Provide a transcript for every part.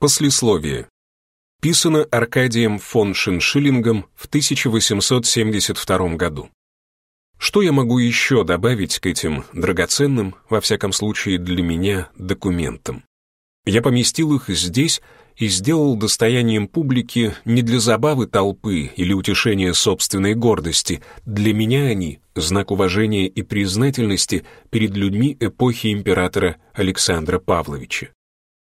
Послесловие. Писано Аркадием фон Шиншиллингом в 1872 году. Что я могу еще добавить к этим драгоценным, во всяком случае для меня, документам? Я поместил их здесь и сделал достоянием публики не для забавы толпы или утешения собственной гордости. Для меня они — знак уважения и признательности перед людьми эпохи императора Александра Павловича.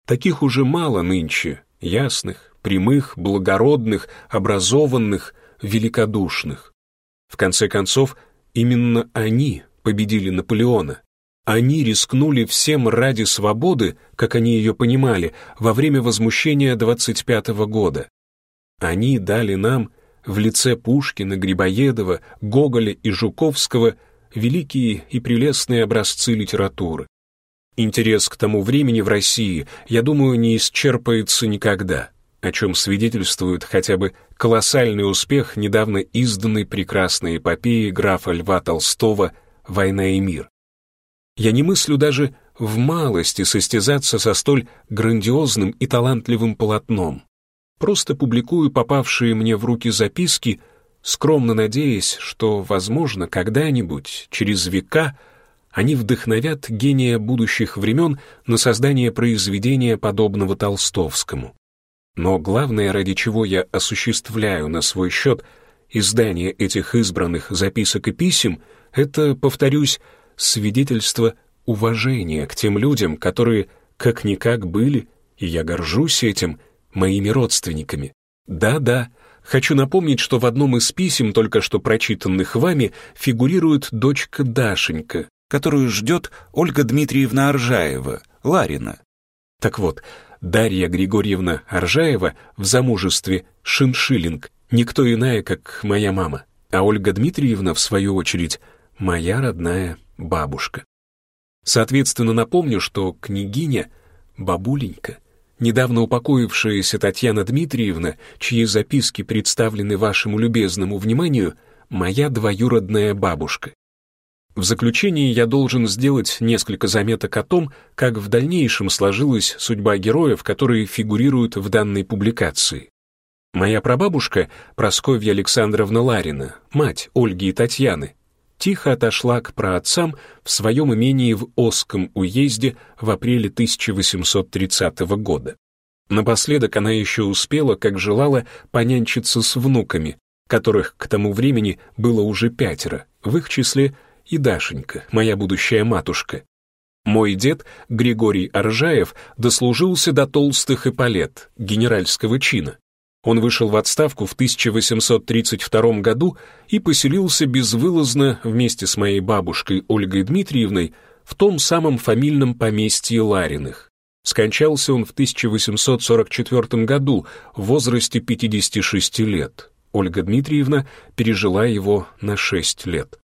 Таких уже мало нынче, ясных, прямых, благородных, образованных, великодушных. В конце концов, именно они победили Наполеона. Они рискнули всем ради свободы, как они ее понимали, во время возмущения 25-го года. Они дали нам в лице Пушкина, Грибоедова, Гоголя и Жуковского великие и прелестные образцы литературы. Интерес к тому времени в России, я думаю, не исчерпается никогда, о чем свидетельствует хотя бы колоссальный успех недавно изданной прекрасной эпопеи графа Льва Толстого «Война и мир». Я не мыслю даже в малости состязаться со столь грандиозным и талантливым полотном. Просто публикую попавшие мне в руки записки, скромно надеясь, что, возможно, когда-нибудь, через века, они вдохновят гения будущих времен на создание произведения, подобного Толстовскому. Но главное, ради чего я осуществляю на свой счет издание этих избранных записок и писем, это, повторюсь, свидетельство уважения к тем людям, которые как-никак были, и я горжусь этим, моими родственниками. Да-да, хочу напомнить, что в одном из писем, только что прочитанных вами, фигурирует дочка Дашенька, которую ждет Ольга Дмитриевна Аржаева, Ларина. Так вот, Дарья Григорьевна Аржаева в замужестве Шиншилинг, никто иная, как моя мама, а Ольга Дмитриевна, в свою очередь, моя родная бабушка. Соответственно, напомню, что княгиня, бабуленька, недавно упокоившаяся Татьяна Дмитриевна, чьи записки представлены вашему любезному вниманию, моя двоюродная бабушка. В заключение я должен сделать несколько заметок о том, как в дальнейшем сложилась судьба героев, которые фигурируют в данной публикации. Моя прабабушка, Просковья Александровна Ларина, мать Ольги и Татьяны, тихо отошла к праотцам в своем имении в Оском уезде в апреле 1830 года. Напоследок она еще успела, как желала, понянчиться с внуками, которых к тому времени было уже пятеро, в их числе и Дашенька, моя будущая матушка. Мой дед, Григорий Аржаев, дослужился до толстых эполет, генеральского чина. Он вышел в отставку в 1832 году и поселился безвылазно вместе с моей бабушкой Ольгой Дмитриевной в том самом фамильном поместье Лариных. Скончался он в 1844 году в возрасте 56 лет. Ольга Дмитриевна пережила его на 6 лет.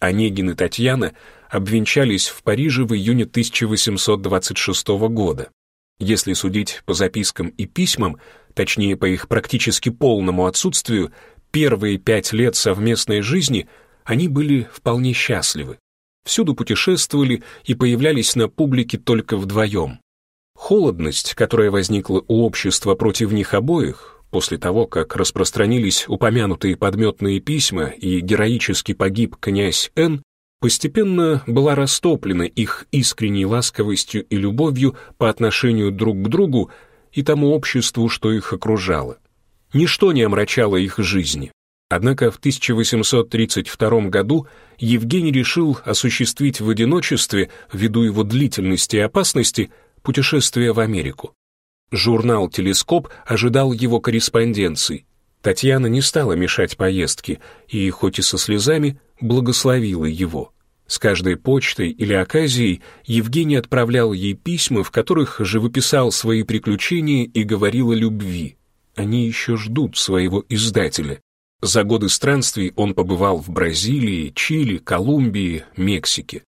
Онегин и Татьяна обвенчались в Париже в июне 1826 года. Если судить по запискам и письмам, точнее по их практически полному отсутствию, первые пять лет совместной жизни они были вполне счастливы. Всюду путешествовали и появлялись на публике только вдвоем. Холодность, которая возникла у общества против них обоих, После того, как распространились упомянутые подметные письма и героически погиб князь Н, постепенно была растоплена их искренней ласковостью и любовью по отношению друг к другу и тому обществу, что их окружало. Ничто не омрачало их жизни. Однако в 1832 году Евгений решил осуществить в одиночестве, ввиду его длительности и опасности, путешествие в Америку. Журнал «Телескоп» ожидал его корреспонденции. Татьяна не стала мешать поездке и, хоть и со слезами, благословила его. С каждой почтой или оказией Евгений отправлял ей письма, в которых живописал свои приключения и говорил о любви. Они еще ждут своего издателя. За годы странствий он побывал в Бразилии, Чили, Колумбии, Мексике.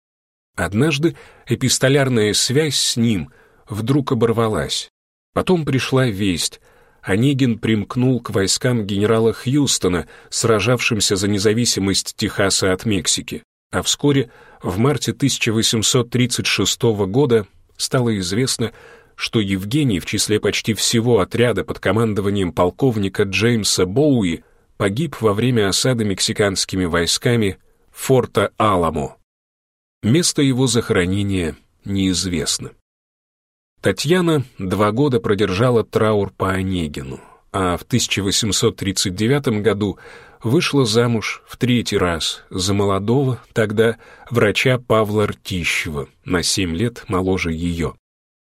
Однажды эпистолярная связь с ним вдруг оборвалась. Потом пришла весть. Онегин примкнул к войскам генерала Хьюстона, сражавшимся за независимость Техаса от Мексики. А вскоре, в марте 1836 года, стало известно, что Евгений в числе почти всего отряда под командованием полковника Джеймса Боуи погиб во время осады мексиканскими войсками форта Аламо. Место его захоронения неизвестно. Татьяна два года продержала траур по Онегину, а в 1839 году вышла замуж в третий раз за молодого, тогда врача Павла Ртищева, на семь лет моложе ее.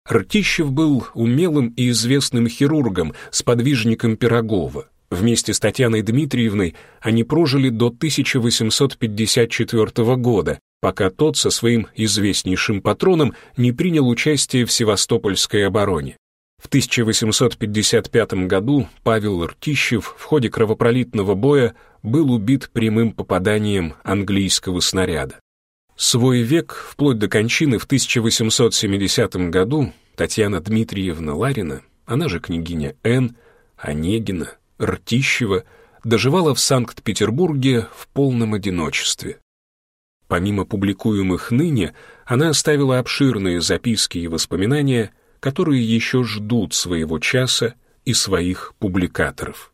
Ртищев был умелым и известным хирургом, сподвижником Пирогова. Вместе с Татьяной Дмитриевной они прожили до 1854 года, пока тот со своим известнейшим патроном не принял участие в Севастопольской обороне. В 1855 году Павел Ртищев в ходе кровопролитного боя был убит прямым попаданием английского снаряда. Свой век, вплоть до кончины в 1870 году, Татьяна Дмитриевна Ларина, она же княгиня Н, Онегина, Ртищева, доживала в Санкт-Петербурге в полном одиночестве. Помимо публикуемых ныне, она оставила обширные записки и воспоминания, которые еще ждут своего часа и своих публикаторов.